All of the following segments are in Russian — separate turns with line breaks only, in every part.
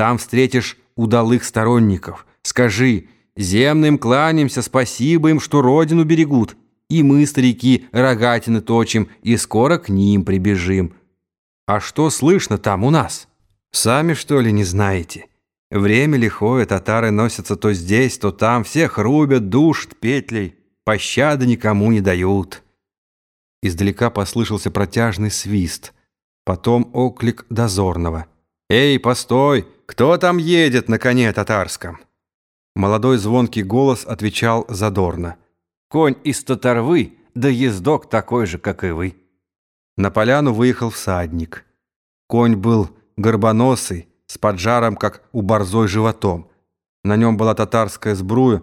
Там встретишь удалых сторонников. Скажи, земным кланяемся, спасибо им, что родину берегут. И мы, старики, рогатины точим, и скоро к ним прибежим. А что слышно там у нас? Сами, что ли, не знаете? Время лихое, татары носятся то здесь, то там, всех рубят, душат петлей, пощады никому не дают. Издалека послышался протяжный свист, потом оклик дозорного. «Эй, постой! Кто там едет на коне татарском?» Молодой звонкий голос отвечал задорно. «Конь из татарвы, да ездок такой же, как и вы». На поляну выехал всадник. Конь был горбоносый, с поджаром, как у борзой животом. На нем была татарская сбруя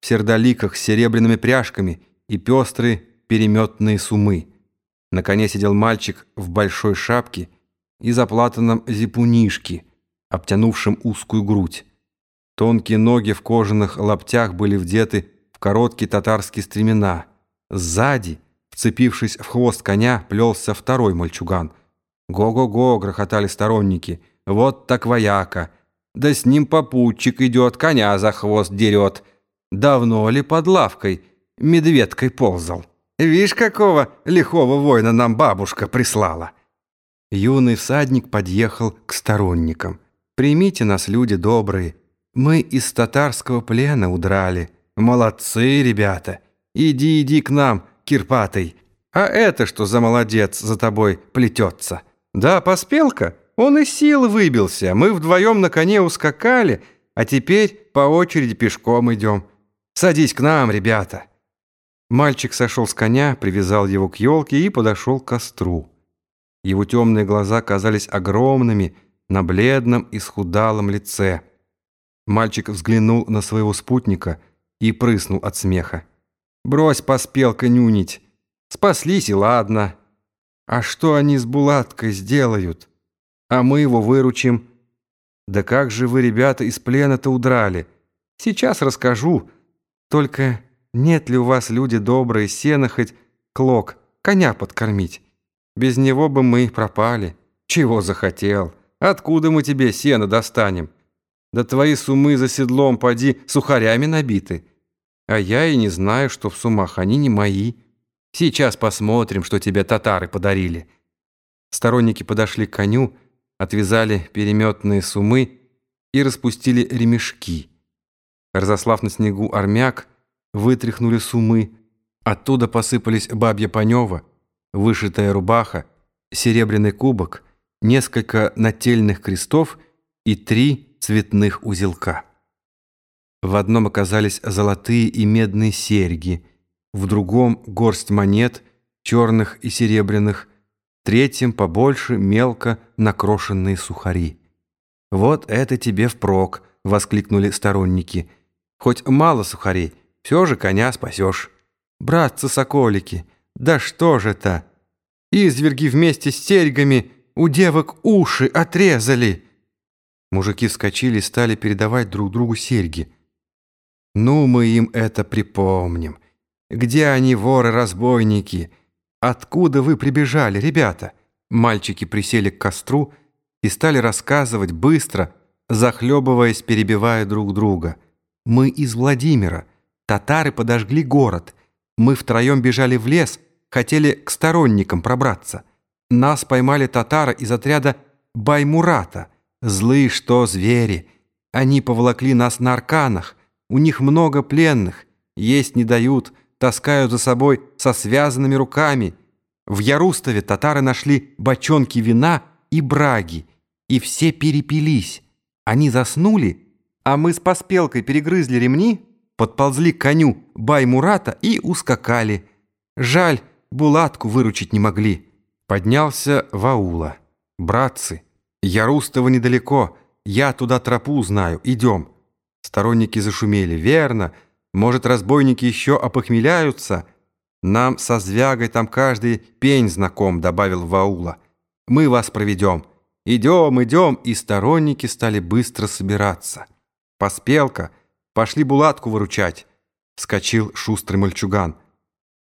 в сердоликах с серебряными пряжками и пестрые переметные сумы. На коне сидел мальчик в большой шапке и заплатанном зипунишке, обтянувшем узкую грудь. Тонкие ноги в кожаных лаптях были вдеты в короткие татарские стремена. Сзади, вцепившись в хвост коня, плелся второй мальчуган. «Го-го-го!» — грохотали сторонники — вот так вояка. Да с ним попутчик идет, коня за хвост дерет. Давно ли под лавкой медведкой ползал? Вишь, какого лихого воина нам бабушка прислала. Юный всадник подъехал к сторонникам. «Примите нас, люди добрые. Мы из татарского плена удрали. Молодцы, ребята. Иди, иди к нам, Кирпатый. А это что за молодец за тобой плетется? Да, поспелка?» Он из сил выбился. Мы вдвоем на коне ускакали, а теперь по очереди пешком идем. Садись к нам, ребята». Мальчик сошел с коня, привязал его к елке и подошел к костру. Его темные глаза казались огромными на бледном и схудалом лице. Мальчик взглянул на своего спутника и прыснул от смеха. «Брось, поспелка, нюнить. Спаслись и ладно. А что они с Булаткой сделают?» а мы его выручим. Да как же вы, ребята, из плена-то удрали? Сейчас расскажу. Только нет ли у вас, люди добрые, сена хоть клок, коня подкормить? Без него бы мы пропали. Чего захотел? Откуда мы тебе сено достанем? Да твои сумы за седлом, поди, сухарями набиты. А я и не знаю, что в сумах они не мои. Сейчас посмотрим, что тебе татары подарили». Сторонники подошли к коню, отвязали переметные сумы и распустили ремешки. Разослав на снегу армяк, вытряхнули сумы. Оттуда посыпались бабья панева, вышитая рубаха, серебряный кубок, несколько нательных крестов и три цветных узелка. В одном оказались золотые и медные серьги, в другом — горсть монет, черных и серебряных, третьем побольше мелко накрошенные сухари. «Вот это тебе впрок!» — воскликнули сторонники. «Хоть мало сухарей, все же коня спасешь. Братцы-соколики, да что же это? Изверги вместе с серьгами у девок уши отрезали!» Мужики вскочили и стали передавать друг другу серьги. «Ну, мы им это припомним. Где они, воры-разбойники?» «Откуда вы прибежали, ребята?» Мальчики присели к костру и стали рассказывать быстро, захлебываясь, перебивая друг друга. «Мы из Владимира. Татары подожгли город. Мы втроем бежали в лес, хотели к сторонникам пробраться. Нас поймали татары из отряда Баймурата. Злые что звери. Они поволокли нас на арканах. У них много пленных. Есть не дают» таскают за собой со связанными руками. В Ярустове татары нашли бочонки вина и браги, и все перепились. Они заснули, а мы с поспелкой перегрызли ремни, подползли к коню Баймурата и ускакали. Жаль, Булатку выручить не могли. Поднялся Ваула. «Братцы, Ярустова недалеко, я туда тропу знаю, идем». Сторонники зашумели. «Верно». Может, разбойники еще опохмеляются? Нам со звягой там каждый пень знаком», — добавил Ваула. «Мы вас проведем. Идем, идем!» И сторонники стали быстро собираться. «Поспелка! Пошли Булатку выручать!» — вскочил шустрый мальчуган.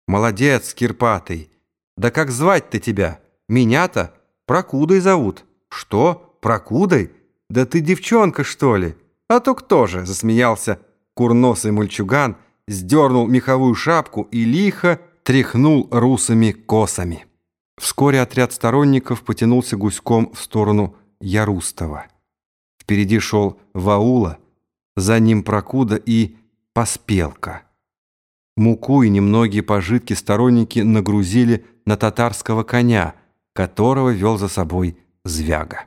«Молодец, Кирпатый! Да как звать-то тебя? Меня-то? Прокудой зовут». «Что? Прокудой? да ты девчонка, что ли? А то кто же?» — засмеялся курносый мальчуган, сдернул меховую шапку и лихо тряхнул русыми косами. Вскоре отряд сторонников потянулся гуськом в сторону Ярустова. Впереди шел Ваула, за ним Прокуда и Поспелка. Муку и немногие пожитки сторонники нагрузили на татарского коня, которого вел за собой Звяга.